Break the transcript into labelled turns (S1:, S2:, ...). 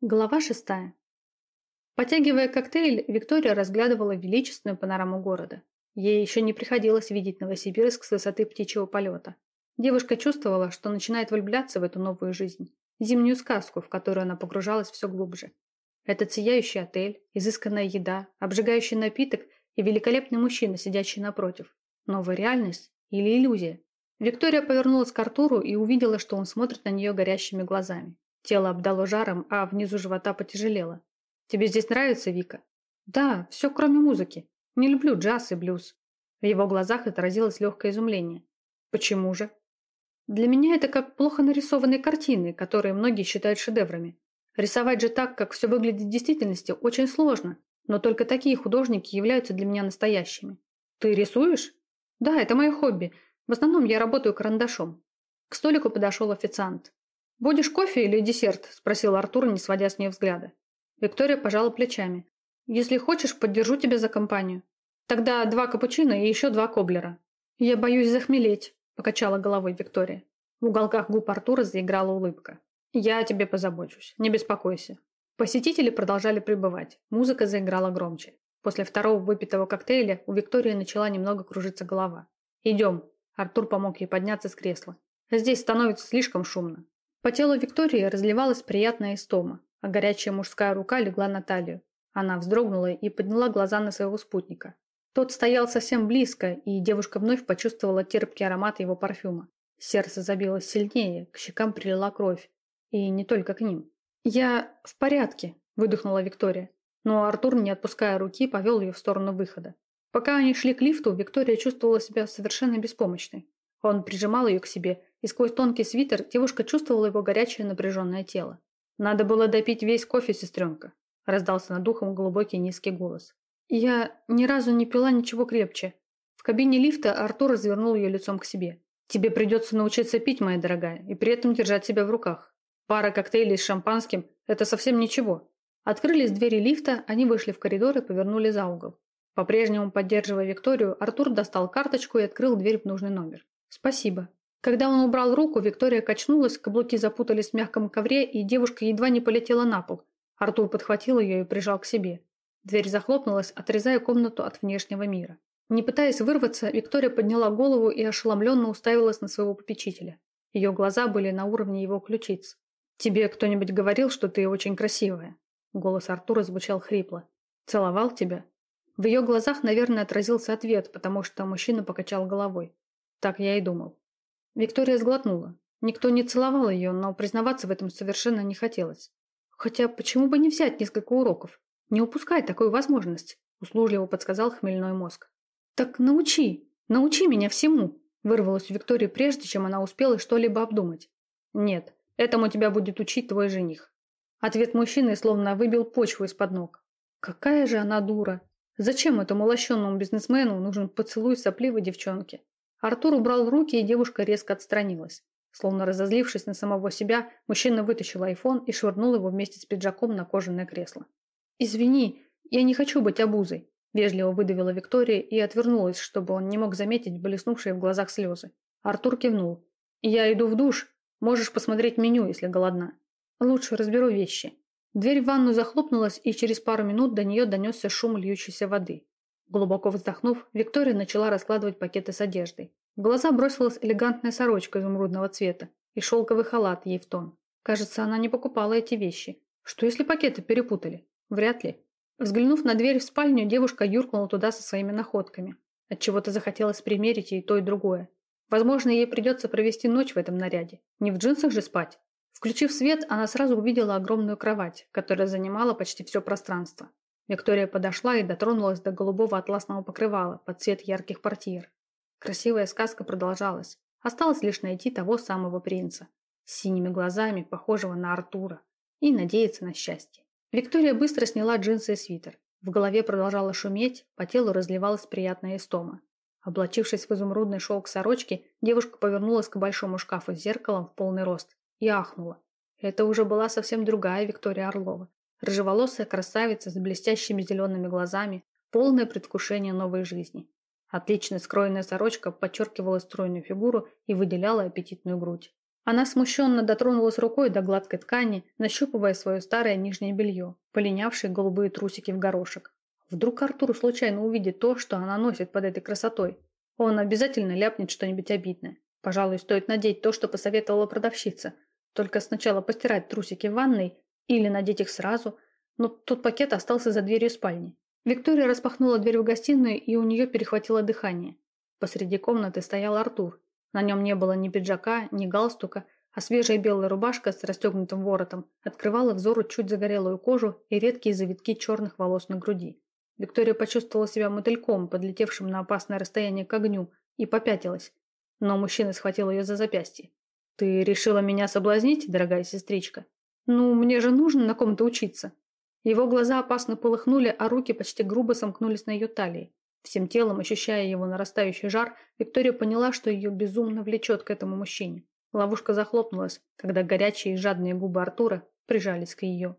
S1: Глава шестая. Потягивая коктейль, Виктория разглядывала величественную панораму города. Ей еще не приходилось видеть Новосибирск с высоты птичьего полета. Девушка чувствовала, что начинает влюбляться в эту новую жизнь, зимнюю сказку, в которую она погружалась все глубже. Этот сияющий отель, изысканная еда, обжигающий напиток и великолепный мужчина, сидящий напротив. Новая реальность или иллюзия? Виктория повернулась к Артуру и увидела, что он смотрит на нее горящими глазами. Тело обдало жаром, а внизу живота потяжелело. «Тебе здесь нравится, Вика?» «Да, все кроме музыки. Не люблю джаз и блюз». В его глазах отразилось легкое изумление. «Почему же?» «Для меня это как плохо нарисованные картины, которые многие считают шедеврами. Рисовать же так, как все выглядит в действительности, очень сложно, но только такие художники являются для меня настоящими». «Ты рисуешь?» «Да, это мое хобби. В основном я работаю карандашом». К столику подошел официант. «Будешь кофе или десерт?» – спросил Артур, не сводя с нее взгляда. Виктория пожала плечами. «Если хочешь, поддержу тебя за компанию. Тогда два капучино и еще два коблера». «Я боюсь захмелеть», – покачала головой Виктория. В уголках губ Артура заиграла улыбка. «Я о тебе позабочусь, не беспокойся». Посетители продолжали пребывать. Музыка заиграла громче. После второго выпитого коктейля у Виктории начала немного кружиться голова. «Идем». Артур помог ей подняться с кресла. «Здесь становится слишком шумно. По телу Виктории разливалась приятная истома, а горячая мужская рука легла на талию. Она вздрогнула и подняла глаза на своего спутника. Тот стоял совсем близко, и девушка вновь почувствовала терпкий аромат его парфюма. Сердце забилось сильнее, к щекам прилила кровь. И не только к ним. «Я в порядке», – выдохнула Виктория. Но Артур, не отпуская руки, повел ее в сторону выхода. Пока они шли к лифту, Виктория чувствовала себя совершенно беспомощной. Он прижимал ее к себе, и сквозь тонкий свитер девушка чувствовала его горячее напряженное тело. «Надо было допить весь кофе, сестренка», – раздался над ухом глубокий низкий голос. «Я ни разу не пила ничего крепче». В кабине лифта Артур развернул ее лицом к себе. «Тебе придется научиться пить, моя дорогая, и при этом держать себя в руках. Пара коктейлей с шампанским – это совсем ничего». Открылись двери лифта, они вышли в коридор и повернули за угол. По-прежнему поддерживая Викторию, Артур достал карточку и открыл дверь в нужный номер. «Спасибо». Когда он убрал руку, Виктория качнулась, каблуки запутались в мягком ковре, и девушка едва не полетела на пол. Артур подхватил ее и прижал к себе. Дверь захлопнулась, отрезая комнату от внешнего мира. Не пытаясь вырваться, Виктория подняла голову и ошеломленно уставилась на своего попечителя. Ее глаза были на уровне его ключиц. «Тебе кто-нибудь говорил, что ты очень красивая?» Голос Артура звучал хрипло. «Целовал тебя?» В ее глазах, наверное, отразился ответ, потому что мужчина покачал головой. Так я и думал. Виктория сглотнула. Никто не целовал ее, но признаваться в этом совершенно не хотелось. Хотя почему бы не взять несколько уроков? Не упускай такую возможность, услужливо подсказал хмельной мозг. Так научи, научи меня всему, вырвалось у Виктории прежде, чем она успела что-либо обдумать. Нет, этому тебя будет учить твой жених. Ответ мужчины словно выбил почву из-под ног. Какая же она дура! Зачем этому лощенному бизнесмену нужен поцелуй сопливой девчонки? Артур убрал руки, и девушка резко отстранилась. Словно разозлившись на самого себя, мужчина вытащил айфон и швырнул его вместе с пиджаком на кожаное кресло. «Извини, я не хочу быть обузой», – вежливо выдавила Виктория и отвернулась, чтобы он не мог заметить блеснувшие в глазах слезы. Артур кивнул. «Я иду в душ. Можешь посмотреть меню, если голодна. Лучше разберу вещи». Дверь в ванну захлопнулась, и через пару минут до нее донесся шум льющейся воды. Глубоко вздохнув, Виктория начала раскладывать пакеты с одеждой. В глаза бросилась элегантная сорочка изумрудного цвета и шелковый халат ей в тон. Кажется, она не покупала эти вещи. Что если пакеты перепутали? Вряд ли. Взглянув на дверь в спальню, девушка юркнула туда со своими находками. Отчего-то захотелось примерить ей то и другое. Возможно, ей придется провести ночь в этом наряде. Не в джинсах же спать. Включив свет, она сразу увидела огромную кровать, которая занимала почти все пространство. Виктория подошла и дотронулась до голубого атласного покрывала под цвет ярких портьер. Красивая сказка продолжалась. Осталось лишь найти того самого принца. С синими глазами, похожего на Артура. И надеяться на счастье. Виктория быстро сняла джинсы и свитер. В голове продолжала шуметь, по телу разливалась приятная истома. Облачившись в изумрудный шелк сорочки, девушка повернулась к большому шкафу с зеркалом в полный рост и ахнула. Это уже была совсем другая Виктория Орлова. Рыжеволосая красавица с блестящими зелеными глазами, полное предвкушение новой жизни. Отлично скроенная сорочка подчеркивала стройную фигуру и выделяла аппетитную грудь. Она смущенно дотронулась рукой до гладкой ткани, нащупывая свое старое нижнее белье, полинявшие голубые трусики в горошек. Вдруг Артур случайно увидит то, что она носит под этой красотой. Он обязательно ляпнет что-нибудь обидное. Пожалуй, стоит надеть то, что посоветовала продавщица. Только сначала постирать трусики в ванной или надеть их сразу. Но тот пакет остался за дверью спальни. Виктория распахнула дверь в гостиную, и у нее перехватило дыхание. Посреди комнаты стоял Артур. На нем не было ни пиджака, ни галстука, а свежая белая рубашка с расстегнутым воротом открывала взору чуть загорелую кожу и редкие завитки черных волос на груди. Виктория почувствовала себя мотыльком, подлетевшим на опасное расстояние к огню, и попятилась. Но мужчина схватил ее за запястье. «Ты решила меня соблазнить, дорогая сестричка? Ну, мне же нужно на ком-то учиться». Его глаза опасно полыхнули, а руки почти грубо сомкнулись на ее талии. Всем телом, ощущая его нарастающий жар, Виктория поняла, что ее безумно влечет к этому мужчине. Ловушка захлопнулась, когда горячие и жадные губы Артура прижались к ее.